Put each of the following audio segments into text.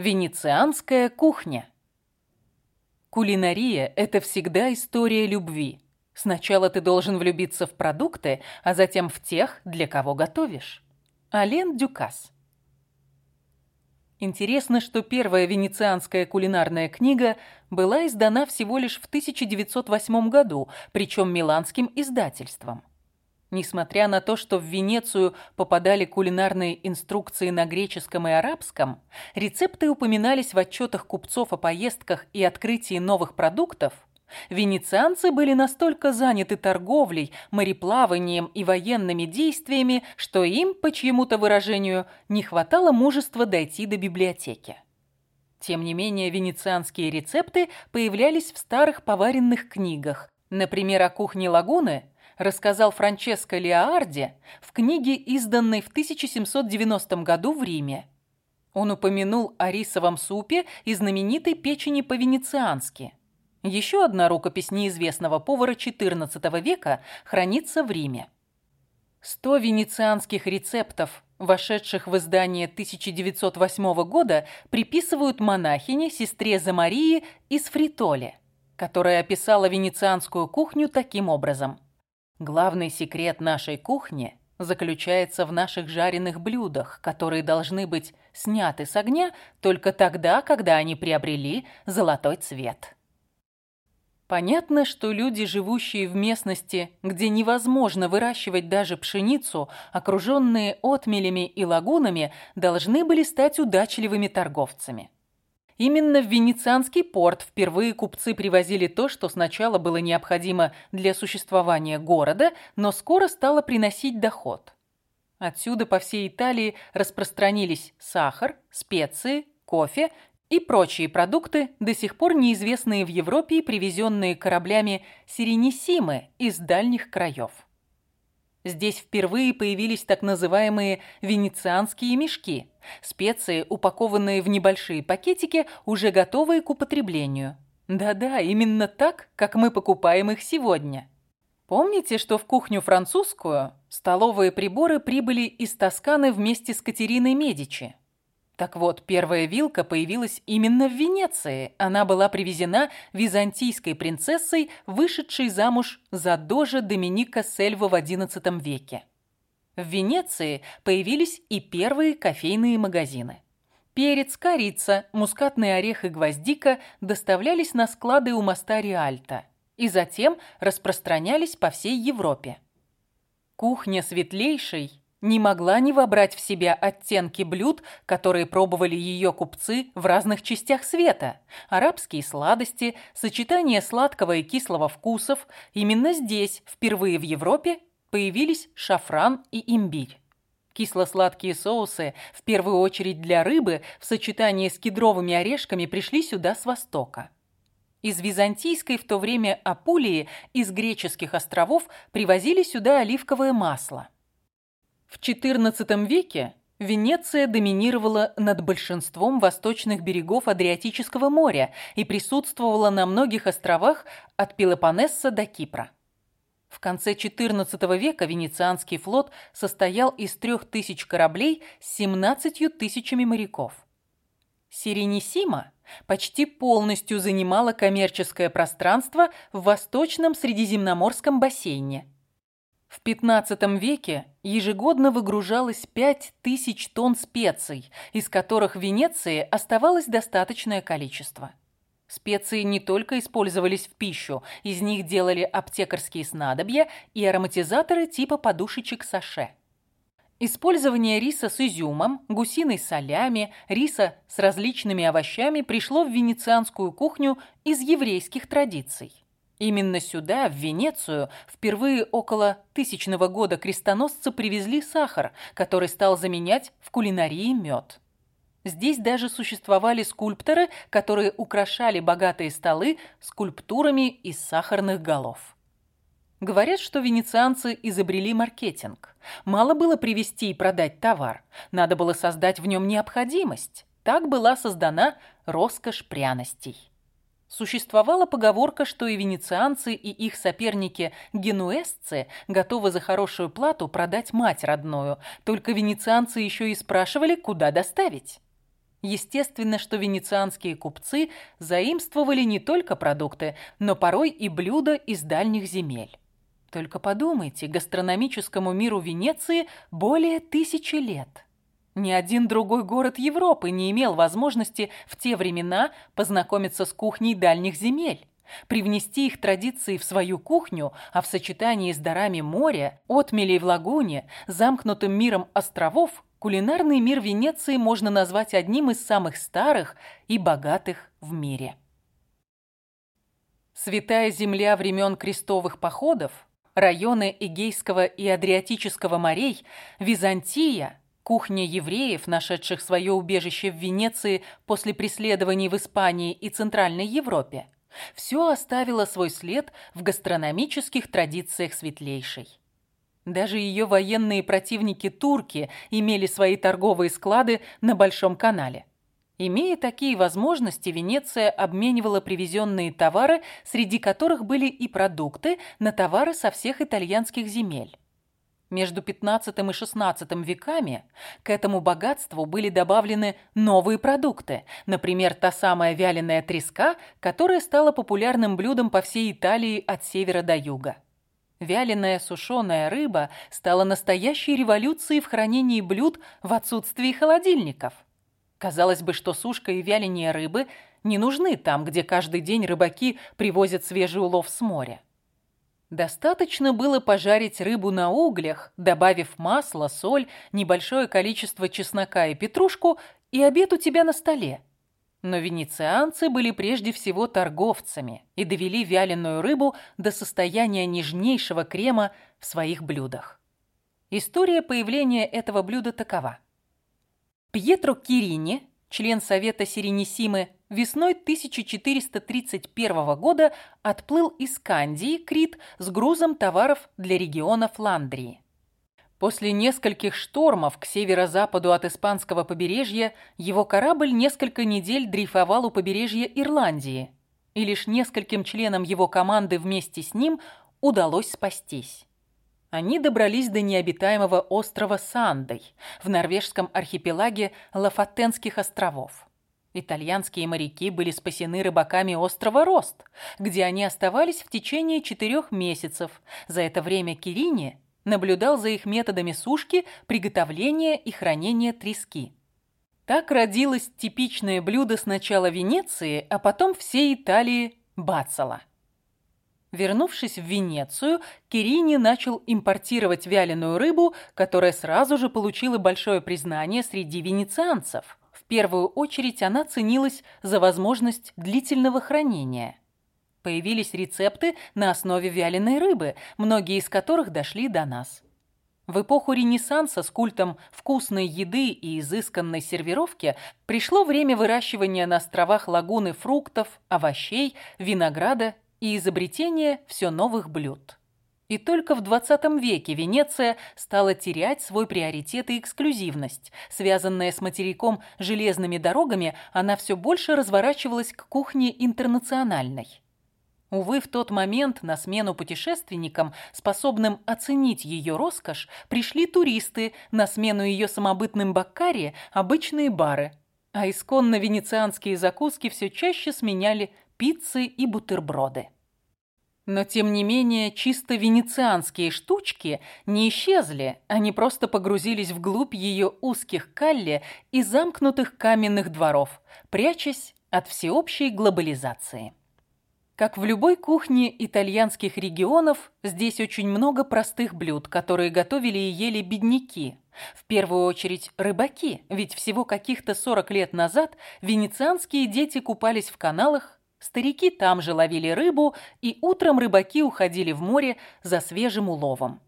Венецианская кухня. Кулинария – это всегда история любви. Сначала ты должен влюбиться в продукты, а затем в тех, для кого готовишь. Ален Дюкас. Интересно, что первая венецианская кулинарная книга была издана всего лишь в 1908 году, причем миланским издательством. Несмотря на то, что в Венецию попадали кулинарные инструкции на греческом и арабском, рецепты упоминались в отчетах купцов о поездках и открытии новых продуктов, венецианцы были настолько заняты торговлей, мореплаванием и военными действиями, что им, по чьему-то выражению, не хватало мужества дойти до библиотеки. Тем не менее, венецианские рецепты появлялись в старых поваренных книгах, например, о кухне лагуны – рассказал Франческо Леоарди в книге, изданной в 1790 году в Риме. Он упомянул о рисовом супе и знаменитой печени по-венециански. Еще одна рукопись неизвестного повара XIV века хранится в Риме. Сто венецианских рецептов, вошедших в издание 1908 года, приписывают монахине, сестре Замарии из Фритоле, которая описала венецианскую кухню таким образом – Главный секрет нашей кухни заключается в наших жареных блюдах, которые должны быть сняты с огня только тогда, когда они приобрели золотой цвет. Понятно, что люди, живущие в местности, где невозможно выращивать даже пшеницу, окруженные отмелями и лагунами, должны были стать удачливыми торговцами. Именно в Венецианский порт впервые купцы привозили то, что сначала было необходимо для существования города, но скоро стало приносить доход. Отсюда по всей Италии распространились сахар, специи, кофе и прочие продукты, до сих пор неизвестные в Европе и привезенные кораблями Сиренисимы из дальних краев. Здесь впервые появились так называемые венецианские мешки, специи, упакованные в небольшие пакетики, уже готовые к употреблению. Да-да, именно так, как мы покупаем их сегодня. Помните, что в кухню французскую столовые приборы прибыли из Тосканы вместе с Катериной Медичи? Так вот, первая вилка появилась именно в Венеции. Она была привезена византийской принцессой, вышедшей замуж за дожа Доминика Сельва в XI веке. В Венеции появились и первые кофейные магазины. Перец, корица, мускатный орех и гвоздика доставлялись на склады у моста Риальто и затем распространялись по всей Европе. Кухня светлейшей не могла не вобрать в себя оттенки блюд, которые пробовали ее купцы в разных частях света. Арабские сладости, сочетание сладкого и кислого вкусов. Именно здесь, впервые в Европе, появились шафран и имбирь. Кисло-сладкие соусы, в первую очередь для рыбы, в сочетании с кедровыми орешками пришли сюда с востока. Из византийской в то время Апулии, из греческих островов привозили сюда оливковое масло – в XIV веке Венеция доминировала над большинством восточных берегов Адриатического моря и присутствовала на многих островах от Пелопоннеса до Кипра. В конце XIV века Венецианский флот состоял из трех тысяч кораблей с 17 тысячами моряков. Сиренисима почти полностью занимала коммерческое пространство в Восточном Средиземноморском бассейне – в XV веке ежегодно выгружалось 5000 тонн специй, из которых в Венеции оставалось достаточное количество. Специи не только использовались в пищу, из них делали аптекарские снадобья и ароматизаторы типа подушечек саше. Использование риса с изюмом, гусиной солями, риса с различными овощами пришло в венецианскую кухню из еврейских традиций. Именно сюда, в Венецию, впервые около тысячного года крестоносцы привезли сахар, который стал заменять в кулинарии мед. Здесь даже существовали скульпторы, которые украшали богатые столы скульптурами из сахарных голов. Говорят, что венецианцы изобрели маркетинг. Мало было привезти и продать товар, надо было создать в нем необходимость. Так была создана роскошь пряностей. Существовала поговорка, что и венецианцы, и их соперники генуэзцы готовы за хорошую плату продать мать родную, только венецианцы еще и спрашивали, куда доставить. Естественно, что венецианские купцы заимствовали не только продукты, но порой и блюда из дальних земель. Только подумайте, гастрономическому миру Венеции более тысячи лет. Ни один другой город Европы не имел возможности в те времена познакомиться с кухней дальних земель, привнести их традиции в свою кухню, а в сочетании с дарами моря, отмелей в лагуне, замкнутым миром островов, кулинарный мир Венеции можно назвать одним из самых старых и богатых в мире. Святая земля времен крестовых походов, районы Эгейского и Адриатического морей, Византия – Кухня евреев, нашедших свое убежище в Венеции после преследований в Испании и Центральной Европе, все оставило свой след в гастрономических традициях светлейшей. Даже ее военные противники турки имели свои торговые склады на Большом канале. Имея такие возможности, Венеция обменивала привезенные товары, среди которых были и продукты, на товары со всех итальянских земель. Между XV и XVI веками к этому богатству были добавлены новые продукты, например, та самая вяленая треска, которая стала популярным блюдом по всей Италии от севера до юга. Вяленая сушеная рыба стала настоящей революцией в хранении блюд в отсутствии холодильников. Казалось бы, что сушка и вяление рыбы не нужны там, где каждый день рыбаки привозят свежий улов с моря. Достаточно было пожарить рыбу на углях, добавив масло, соль, небольшое количество чеснока и петрушку, и обед у тебя на столе. Но венецианцы были прежде всего торговцами и довели вяленую рыбу до состояния нежнейшего крема в своих блюдах. История появления этого блюда такова. Пьетро Кирини, член Совета Сиренисимы, весной 1431 года отплыл из Кандии, Крит, с грузом товаров для региона Фландрии. После нескольких штормов к северо-западу от испанского побережья его корабль несколько недель дрейфовал у побережья Ирландии, и лишь нескольким членам его команды вместе с ним удалось спастись. Они добрались до необитаемого острова Сандой в норвежском архипелаге Лафатенских островов. Итальянские моряки были спасены рыбаками острова Рост, где они оставались в течение четырех месяцев. За это время Кирини наблюдал за их методами сушки, приготовления и хранения трески. Так родилось типичное блюдо сначала Венеции, а потом всей Италии – бацала. Вернувшись в Венецию, Кирини начал импортировать вяленую рыбу, которая сразу же получила большое признание среди венецианцев – первую очередь она ценилась за возможность длительного хранения. Появились рецепты на основе вяленой рыбы, многие из которых дошли до нас. В эпоху Ренессанса с культом вкусной еды и изысканной сервировки пришло время выращивания на островах лагуны фруктов, овощей, винограда и изобретения все новых блюд. И только в 20 веке Венеция стала терять свой приоритет и эксклюзивность. Связанная с материком железными дорогами, она все больше разворачивалась к кухне интернациональной. Увы, в тот момент на смену путешественникам, способным оценить ее роскошь, пришли туристы, на смену ее самобытным баккаре – обычные бары. А исконно венецианские закуски все чаще сменяли пиццы и бутерброды. Но, тем не менее, чисто венецианские штучки не исчезли, они просто погрузились вглубь ее узких калле и замкнутых каменных дворов, прячась от всеобщей глобализации. Как в любой кухне итальянских регионов, здесь очень много простых блюд, которые готовили и ели бедняки. В первую очередь рыбаки, ведь всего каких-то 40 лет назад венецианские дети купались в каналах, Старики там же ловили рыбу, и утром рыбаки уходили в море за свежим уловом.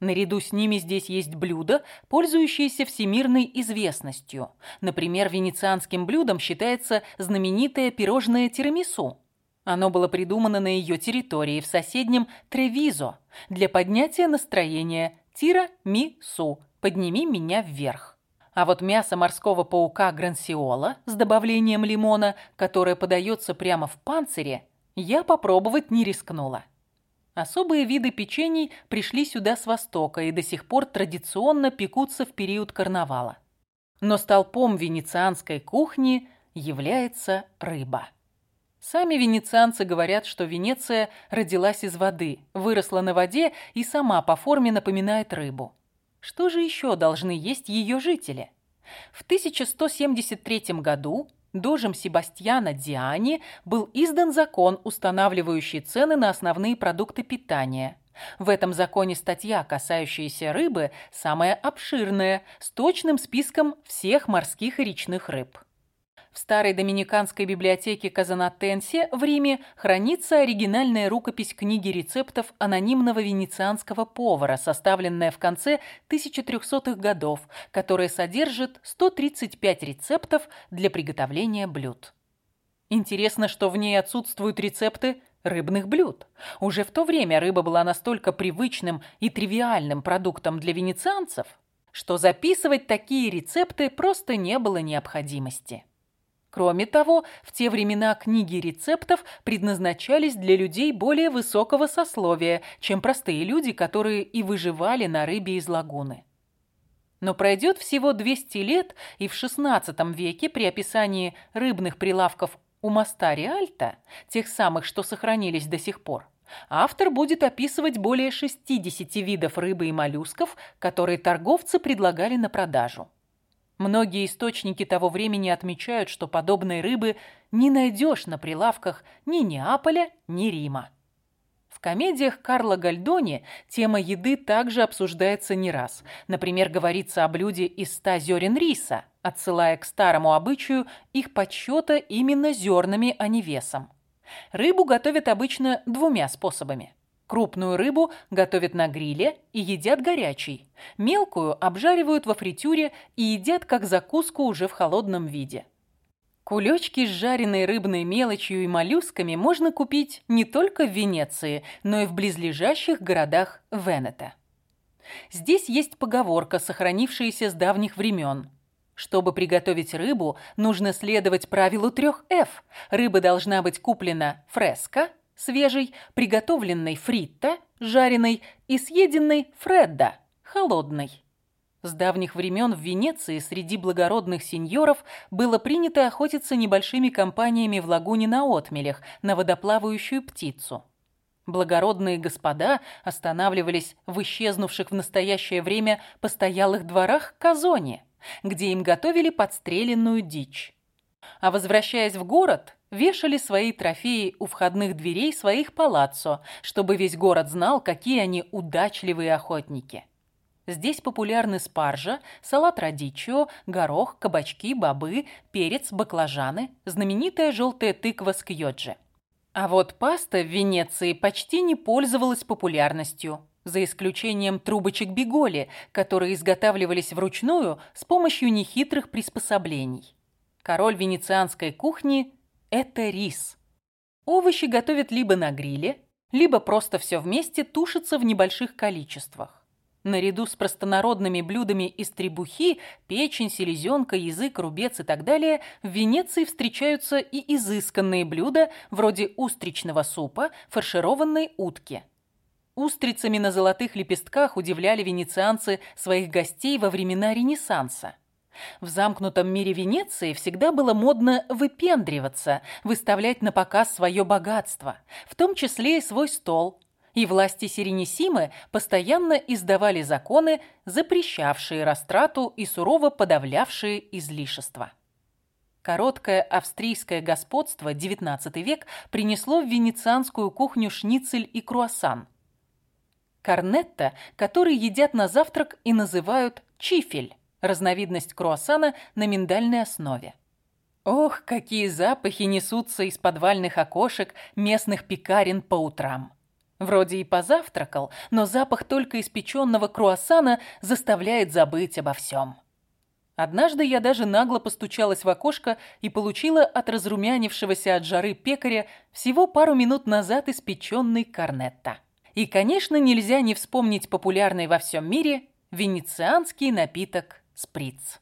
Наряду с ними здесь есть блюда, пользующиеся всемирной известностью. Например, венецианским блюдом считается знаменитое пирожное тирамису. Оно было придумано на ее территории в соседнем Тревизо для поднятия настроения «Тира-ми-су» – «Подними меня вверх». А вот мясо морского паука грансиола с добавлением лимона, которое подается прямо в панцире, я попробовать не рискнула. Особые виды печений пришли сюда с Востока и до сих пор традиционно пекутся в период карнавала. но столпом венецианской кухни является рыба. Сами венецианцы говорят, что Венеция родилась из воды, выросла на воде и сама по форме напоминает рыбу. Что же еще должны есть ее жители? В 1173 году дожем Себастьяна Диани был издан закон, устанавливающий цены на основные продукты питания. В этом законе статья, касающаяся рыбы, самая обширная, с точным списком всех морских и речных рыб. В старой доминиканской библиотеке Казанатенсе в Риме хранится оригинальная рукопись книги рецептов анонимного венецианского повара, составленная в конце 1300-х годов, которая содержит 135 рецептов для приготовления блюд. Интересно, что в ней отсутствуют рецепты рыбных блюд. Уже в то время рыба была настолько привычным и тривиальным продуктом для венецианцев, что записывать такие рецепты просто не было необходимости. Кроме того, в те времена книги рецептов предназначались для людей более высокого сословия, чем простые люди, которые и выживали на рыбе из лагуны. Но пройдет всего 200 лет, и в XVI веке при описании рыбных прилавков у моста Риальто, тех самых, что сохранились до сих пор, автор будет описывать более 60 видов рыбы и моллюсков, которые торговцы предлагали на продажу. Многие источники того времени отмечают, что подобной рыбы не найдешь на прилавках ни Неаполя, ни Рима. В комедиях Карла Гальдони тема еды также обсуждается не раз. Например, говорится о блюде из ста зерен риса, отсылая к старому обычаю их подсчета именно зернами, а не весом. Рыбу готовят обычно двумя способами – Крупную рыбу готовят на гриле и едят горячей. Мелкую обжаривают во фритюре и едят как закуску уже в холодном виде. Кулечки с жареной рыбной мелочью и моллюсками можно купить не только в Венеции, но и в близлежащих городах Венета. Здесь есть поговорка, сохранившаяся с давних времен. Чтобы приготовить рыбу, нужно следовать правилу трех F. Рыба должна быть куплена фреско – свежей, приготовленной фритта, жареной и съеденной фредда, холодной. С давних времен в Венеции среди благородных сеньоров было принято охотиться небольшими компаниями в лагуне на отмелях на водоплавающую птицу. Благородные господа останавливались в исчезнувших в настоящее время постоялых дворах Казоне, где им готовили подстреленную дичь. А возвращаясь в город, вешали свои трофеи у входных дверей своих палаццо, чтобы весь город знал, какие они удачливые охотники. Здесь популярны спаржа, салат радичио, горох, кабачки, бобы, перец, баклажаны, знаменитая желтая тыква с кьоджи. А вот паста в Венеции почти не пользовалась популярностью, за исключением трубочек биголи, которые изготавливались вручную с помощью нехитрых приспособлений. Король венецианской кухни это рис. Овощи готовят либо на гриле, либо просто все вместе тушится в небольших количествах. Наряду с простонародными блюдами из требухи, печень, селезенка, язык, рубец и так далее, в Венеции встречаются и изысканные блюда вроде устричного супа, фаршированной утки. Устрицами на золотых лепестках удивляли венецианцы своих гостей во времена Ренессанса. В замкнутом мире Венеции всегда было модно выпендриваться, выставлять на показ свое богатство, в том числе и свой стол. И власти Сиренисимы постоянно издавали законы, запрещавшие растрату и сурово подавлявшие излишества. Короткое австрийское господство XIX век принесло в венецианскую кухню шницель и круассан. Корнетто, который едят на завтрак и называют чифель разновидность круассана на миндальной основе. Ох, какие запахи несутся из подвальных окошек местных пекарен по утрам. Вроде и позавтракал, но запах только испеченного круассана заставляет забыть обо всем. Однажды я даже нагло постучалась в окошко и получила от разрумянившегося от жары пекаря всего пару минут назад испеченный корнетто. И, конечно, нельзя не вспомнить популярный во всем мире венецианский напиток Сприц.